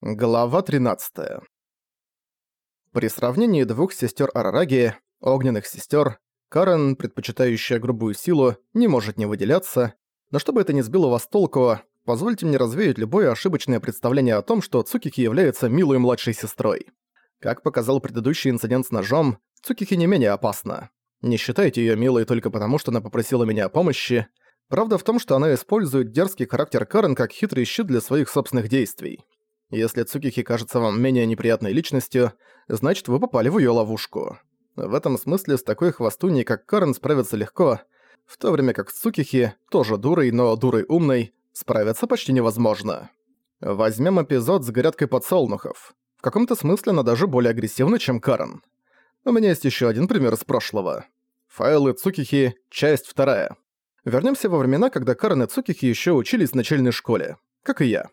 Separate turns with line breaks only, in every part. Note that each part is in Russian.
Глава 13. При сравнении двух сестер Арараги, огненных сестер, Карен, предпочитающая грубую силу, не может не выделяться, но чтобы это не сбило вас толку, позвольте мне развеять любое ошибочное представление о том, что Цукики является милой младшей сестрой. Как показал предыдущий инцидент с ножом, Цукики не менее опасна. Не считайте ее милой только потому, что она попросила меня о помощи. Правда в том, что она использует дерзкий характер Карен как хитрый щит для своих собственных действий. Если Цукихи кажется вам менее неприятной личностью, значит вы попали в её ловушку. В этом смысле с такой хвостуней, как Карен, справиться легко, в то время как Цукихи, тоже дурой, но дурой умной, справиться почти невозможно. Возьмем эпизод с горядкой подсолнухов. В каком-то смысле она даже более агрессивна, чем Карен. У меня есть ещё один пример из прошлого. Файлы Цукихи, часть вторая. Вернёмся во времена, когда Карен и Цукихи ещё учились в начальной школе. Как и я.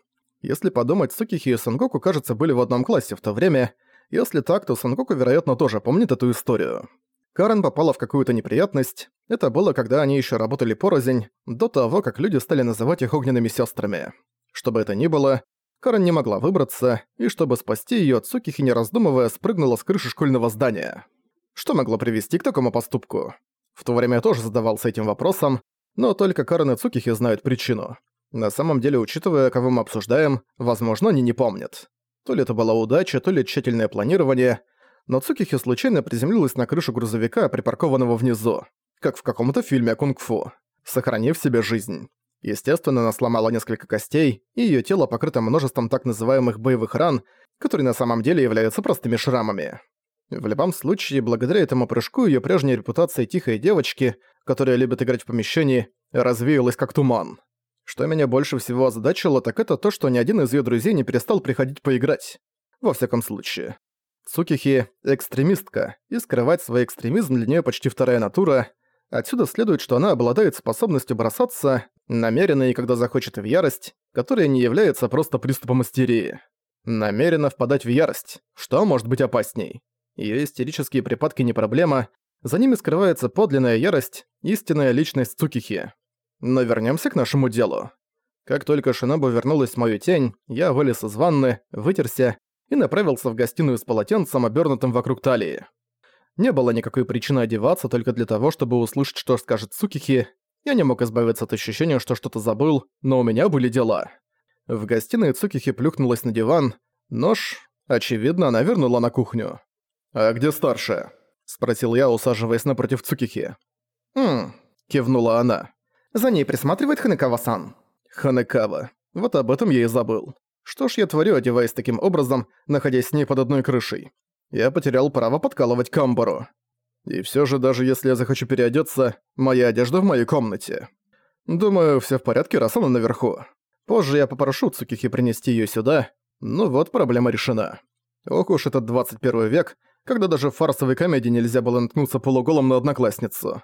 Если подумать, Сукихи и Сангоку, кажется, были в одном классе в то время. Если так, то Сангоку, вероятно, тоже помнит эту историю. Карен попала в какую-то неприятность. Это было, когда они еще работали порознь, до того, как люди стали называть их огненными сестрами. Что бы это ни было, Карен не могла выбраться, и чтобы спасти ее, Цукихи, не раздумывая, спрыгнула с крыши школьного здания. Что могло привести к такому поступку? В то время я тоже задавался этим вопросом, но только Карен и Цукихи знают причину. На самом деле, учитывая, кого мы обсуждаем, возможно, они не помнят. То ли это была удача, то ли тщательное планирование, но Цукихи случайно приземлилась на крышу грузовика, припаркованного внизу, как в каком-то фильме о кунг-фу, сохранив себе жизнь. Естественно, она сломала несколько костей, и её тело покрыто множеством так называемых боевых ран, которые на самом деле являются простыми шрамами. В любом случае, благодаря этому прыжку её прежняя репутация тихой девочки, которая любит играть в помещении, развеялась как туман. Что меня больше всего озадачило, так это то, что ни один из её друзей не перестал приходить поиграть. Во всяком случае. Цукихи – экстремистка, и скрывать свой экстремизм для неё почти вторая натура. Отсюда следует, что она обладает способностью бросаться, намеренно и когда захочет в ярость, которая не является просто приступом истерии. Намеренно впадать в ярость. Что может быть опасней? Её истерические припадки не проблема, за ними скрывается подлинная ярость, истинная личность Цукихи. Но вернемся к нашему делу. Как только Шинобу вернулась в мою тень, я вылез из ванны, вытерся и направился в гостиную с полотенцем, обернутым вокруг талии. Не было никакой причины одеваться только для того, чтобы услышать, что скажет Цукихи. Я не мог избавиться от ощущения, что что-то забыл, но у меня были дела. В гостиной Цукихи плюхнулась на диван. Нож, очевидно, она вернула на кухню. «А где старшая?» – спросил я, усаживаясь напротив Цукихи. «Хм», – кивнула она. За ней присматривает Ханекава-сан». Ханекава. Вот об этом я и забыл. Что ж я творю, одеваясь таким образом, находясь с ней под одной крышей? Я потерял право подкалывать Камбару. И все же, даже если я захочу переодеться, моя одежда в моей комнате. Думаю, все в порядке, раз она наверху. Позже я попрошу Цукихи принести ее сюда. Ну вот, проблема решена. Ох уж этот 21 век, когда даже в фарсовой комедии нельзя было наткнуться полуголом на одноклассницу.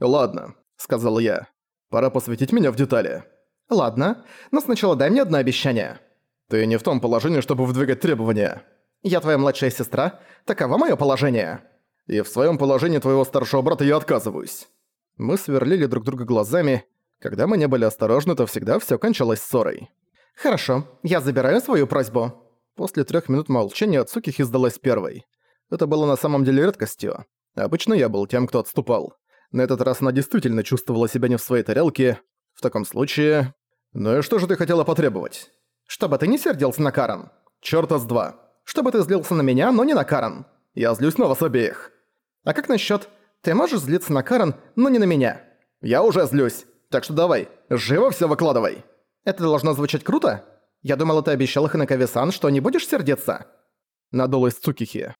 «Ладно», — сказал я. Пора посвятить меня в детали. Ладно, но сначала дай мне одно обещание. Ты не в том положении, чтобы выдвигать требования. Я твоя младшая сестра, таково мое положение. И в своем положении твоего старшего брата я отказываюсь. Мы сверлили друг друга глазами. Когда мы не были осторожны, то всегда все кончалось ссорой. Хорошо, я забираю свою просьбу. После трех минут молчания Цукихи сдалась первой. Это было на самом деле редкостью. Обычно я был тем, кто отступал. На этот раз она действительно чувствовала себя не в своей тарелке. В таком случае... Ну и что же ты хотела потребовать? Чтобы ты не сердился на Карен. Чёрта с два. Чтобы ты злился на меня, но не на Карен. Я злюсь на вас обеих. А как насчёт... Ты можешь злиться на Карен, но не на меня? Я уже злюсь. Так что давай, живо всё выкладывай. Это должно звучать круто? Я думала, ты обещал Ханекаве-сан, что не будешь сердиться. Надулась Цукихи.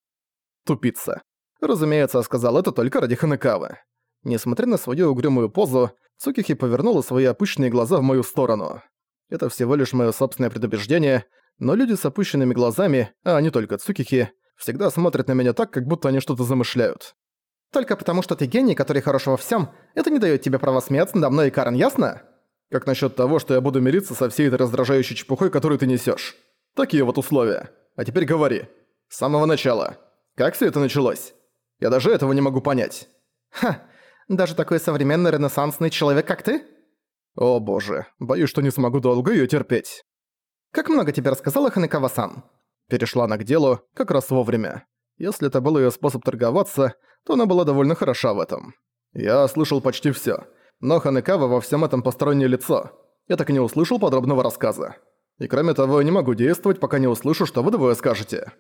Тупица. Разумеется, сказал это только ради Ханекавы. Несмотря на свою угрюмую позу, Цукихи повернула свои опущенные глаза в мою сторону. Это всего лишь моё собственное предубеждение, но люди с опущенными глазами, а не только Цукихи, всегда смотрят на меня так, как будто они что-то замышляют. Только потому, что ты гений, который хорош во всем, это не дает тебе права смеяться надо мной и Карен, ясно? Как насчет того, что я буду мириться со всей этой раздражающей чепухой, которую ты несешь? Такие вот условия. А теперь говори. С самого начала. Как все это началось? Я даже этого не могу понять. Ха, даже такой современный ренессансный человек, как ты? О боже, боюсь, что не смогу долго её терпеть. Как много тебе рассказала Ханекава-сан?» Перешла она к делу как раз вовремя. Если это был её способ торговаться, то она была довольно хороша в этом. «Я слышал почти всё. Но Ханекава во всем этом постороннее лицо. Я так и не услышал подробного рассказа. И кроме того, я не могу действовать, пока не услышу, что вы двое скажете».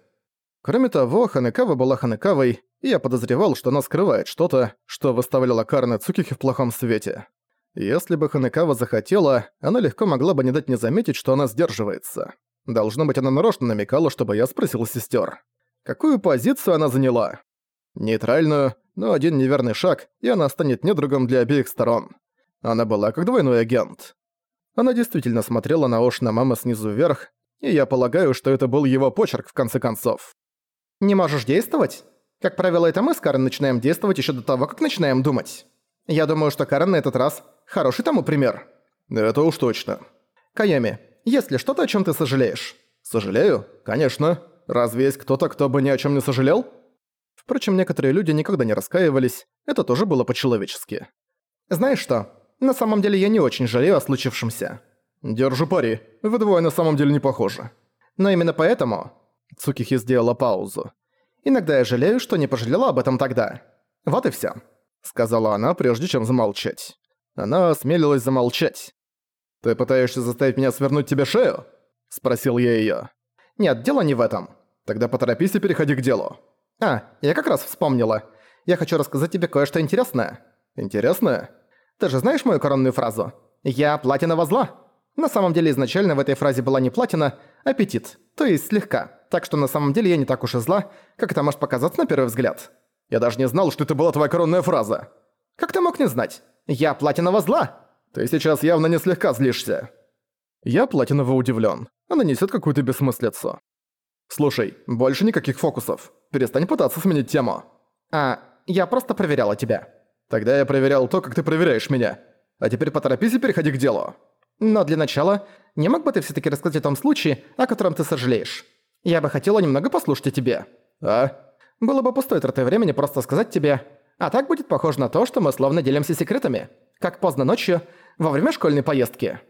Кроме того, Ханекава была Ханекавой, и я подозревал, что она скрывает что-то, что выставляло Карна Цукихи в плохом свете. Если бы Ханекава захотела, она легко могла бы не дать мне заметить, что она сдерживается. Должно быть, она нарочно намекала, чтобы я спросил сестер. Какую позицию она заняла? Нейтральную, но один неверный шаг, и она станет недругом для обеих сторон. Она была как двойной агент. Она действительно смотрела на Ошна мама снизу вверх, и я полагаю, что это был его почерк в конце концов. «Не можешь действовать? Как правило, это мы с Карен начинаем действовать еще до того, как начинаем думать. Я думаю, что Карен на этот раз хороший тому пример». «Это уж точно». «Кайоми, есть ли что-то, о чем ты сожалеешь?» «Сожалею? Конечно. Разве есть кто-то, кто бы ни о чем не сожалел?» Впрочем, некоторые люди никогда не раскаивались, это тоже было по-человечески. «Знаешь что, на самом деле я не очень жалею о случившемся». «Держу пари, вы двое на самом деле не похожи». «Но именно поэтому...» Цукихи сделала паузу. «Иногда я жалею, что не пожалела об этом тогда. Вот и всё», — сказала она, прежде чем замолчать. Она осмелилась замолчать. «Ты пытаешься заставить меня свернуть тебе шею?» — спросил я её. «Нет, дело не в этом. Тогда поторопись и переходи к делу». «А, я как раз вспомнила. Я хочу рассказать тебе кое-что интересное». «Интересное?» «Ты же знаешь мою коронную фразу? Я платинового зла». На самом деле изначально в этой фразе была не платина, а аппетит, то есть слегка. Так что на самом деле я не так уж и зла, как это может показаться на первый взгляд. Я даже не знал, что это была твоя коронная фраза. Как ты мог не знать? Я платинового зла. Ты сейчас явно не слегка злишься. Я платиново удивлен. Она несет какую-то бессмыслицу. Слушай, больше никаких фокусов. Перестань пытаться сменить тему. А, я просто проверяла тебя. Тогда я проверял то, как ты проверяешь меня. А теперь поторопись и переходи к делу. Но для начала, не мог бы ты все таки рассказать о том случае, о котором ты сожалеешь? Я бы хотела немного послушать о тебе. А? Было бы пустой тратой времени просто сказать тебе. А так будет похоже на то, что мы словно делимся секретами. Как поздно ночью, во время школьной поездки.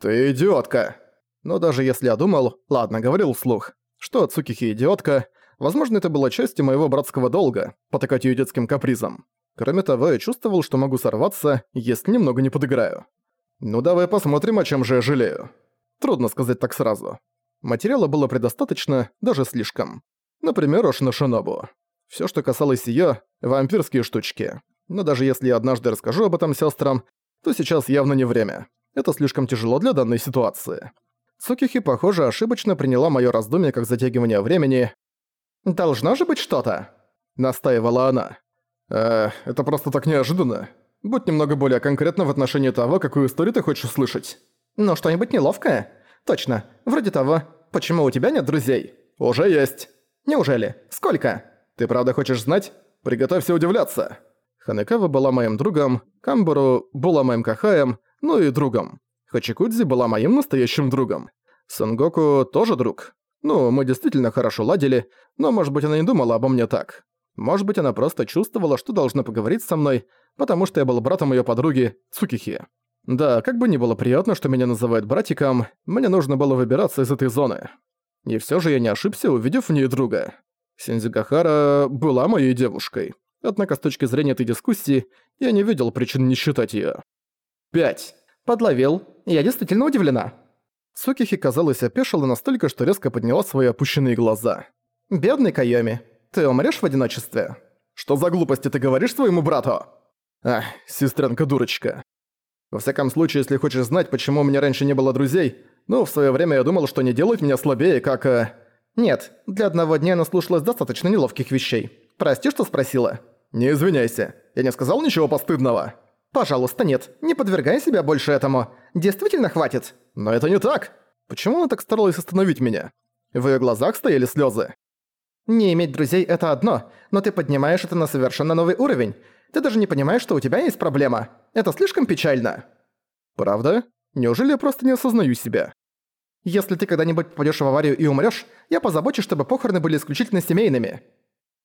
Ты идиотка. Но даже если я думал, ладно, говорил вслух, что Цукихи идиотка, возможно, это было частью моего братского долга, потакать её детским капризом. Кроме того, я чувствовал, что могу сорваться, если немного не подыграю. Ну давай посмотрим, о чем же я жалею. Трудно сказать так сразу. Материала было предостаточно, даже слишком. Например, Ошина Шинобу. Всё, что касалось её, вампирские штучки. Но даже если я однажды расскажу об этом сёстрам, то сейчас явно не время. Это слишком тяжело для данной ситуации. Цукихи, похоже, ошибочно приняла моё раздумье как затягивание времени. «Должно же быть что-то!» — настаивала она. «Э, это просто так неожиданно. Будь немного более конкретно в отношении того, какую историю ты хочешь услышать. Ну, что-нибудь неловкое? Точно. Вроде того, почему у тебя нет друзей? Уже есть. Неужели? Сколько? Ты правда хочешь знать? Приготовься удивляться. Ханекава была моим другом, Камбуру была моим кахаем, ну и другом. Хачикудзи была моим настоящим другом. Сангоку тоже друг. Ну, мы действительно хорошо ладили, но, может быть, она не думала обо мне так. Может быть, она просто чувствовала, что должна поговорить со мной, потому что я был братом её подруги Цукихи. Да, как бы ни было приятно, что меня называют братиком, мне нужно было выбираться из этой зоны. И всё же я не ошибся, увидев в ней друга. Синдзюгахара была моей девушкой. Однако с точки зрения этой дискуссии, я не видел причин не считать её. Пять. Подловил. Я действительно удивлена. Цукихи, казалось, опешила настолько, что резко подняла свои опущенные глаза. «Бедный Кайоми, ты умрёшь в одиночестве?» «Что за глупости ты говоришь своему брату?» «Ах, сестренка-дурочка. Во всяком случае, если хочешь знать, почему у меня раньше не было друзей, ну, в своё время я думал, что не делать меня слабее, как... Э... Нет, для одного дня наслушалась достаточно неловких вещей. Прости, что спросила?» «Не извиняйся, я не сказал ничего постыдного». «Пожалуйста, нет, не подвергай себя больше этому. Действительно хватит». «Но это не так. Почему она так старалась остановить меня?» В её глазах стояли слёзы. Не иметь друзей – это одно, но ты поднимаешь это на совершенно новый уровень. Ты даже не понимаешь, что у тебя есть проблема. Это слишком печально. Правда? Неужели я просто не осознаю себя? Если ты когда-нибудь попадёшь в аварию и умрёшь, я позабочусь, чтобы похороны были исключительно семейными.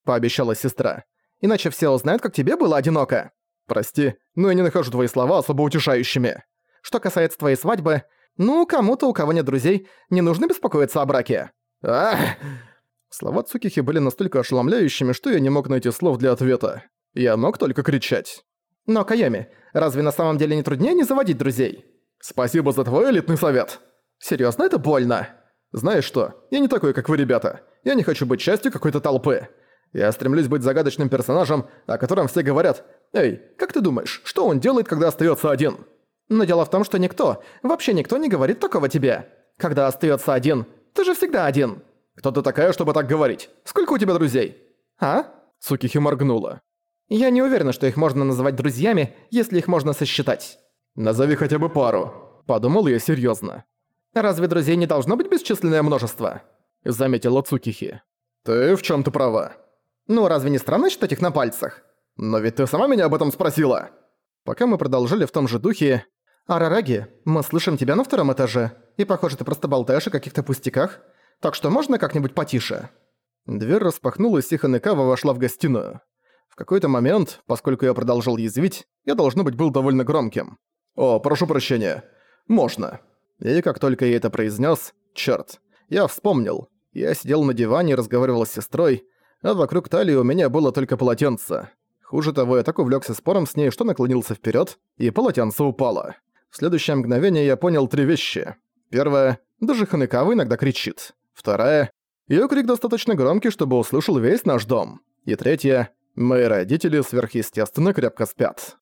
Пообещала сестра. Иначе все узнают, как тебе было одиноко. Прости, но я не нахожу твои слова особо утешающими. Что касается твоей свадьбы, Ну, кому-то, у кого нет друзей, не нужно беспокоиться о браке. Ах! Слова Цукихи были настолько ошеломляющими, что я не мог найти слов для ответа. Я мог только кричать. Но, Каями, разве на самом деле не труднее не заводить друзей? Спасибо за твой элитный совет. Серьезно, это больно. Знаешь что, я не такой, как вы, ребята. Я не хочу быть частью какой-то толпы. Я стремлюсь быть загадочным персонажем, о котором все говорят «Эй, как ты думаешь, что он делает, когда остается один?» Но дело в том, что никто, вообще никто не говорит такого тебе. Когда остается один, ты же всегда один. Кто ты такая, чтобы так говорить? Сколько у тебя друзей? А? Цукихи моргнула. Я не уверена, что их можно называть друзьями, если их можно сосчитать. Назови хотя бы пару. Подумал я серьезно. Разве друзей не должно быть бесчисленное множество? Заметила Цукихи. Ты в чем то права. Ну, разве не странно считать их на пальцах? Но ведь ты сама меня об этом спросила. Пока мы продолжали в том же духе, «Арараги, мы слышим тебя на втором этаже, и похоже, ты просто болтаешь о каких-то пустяках, так что можно как-нибудь потише?» Дверь распахнулась, и Ханекава вошла в гостиную. В какой-то момент, поскольку я продолжал язвить, я, должно быть, был довольно громким. «О, прошу прощения. Можно». И как только я это произнес, чёрт, я вспомнил. Я сидел на диване и разговаривал с сестрой, а вокруг талии у меня было только полотенце. Хуже того, я так увлекся спором с ней, что наклонился вперед, и полотенце упало. В следующее мгновение я понял три вещи. Первое. Даже Ханекава иногда кричит. Вторая. Её крик достаточно громкий, чтобы услышал весь наш дом. И третье. Мои родители сверхъестественно крепко спят.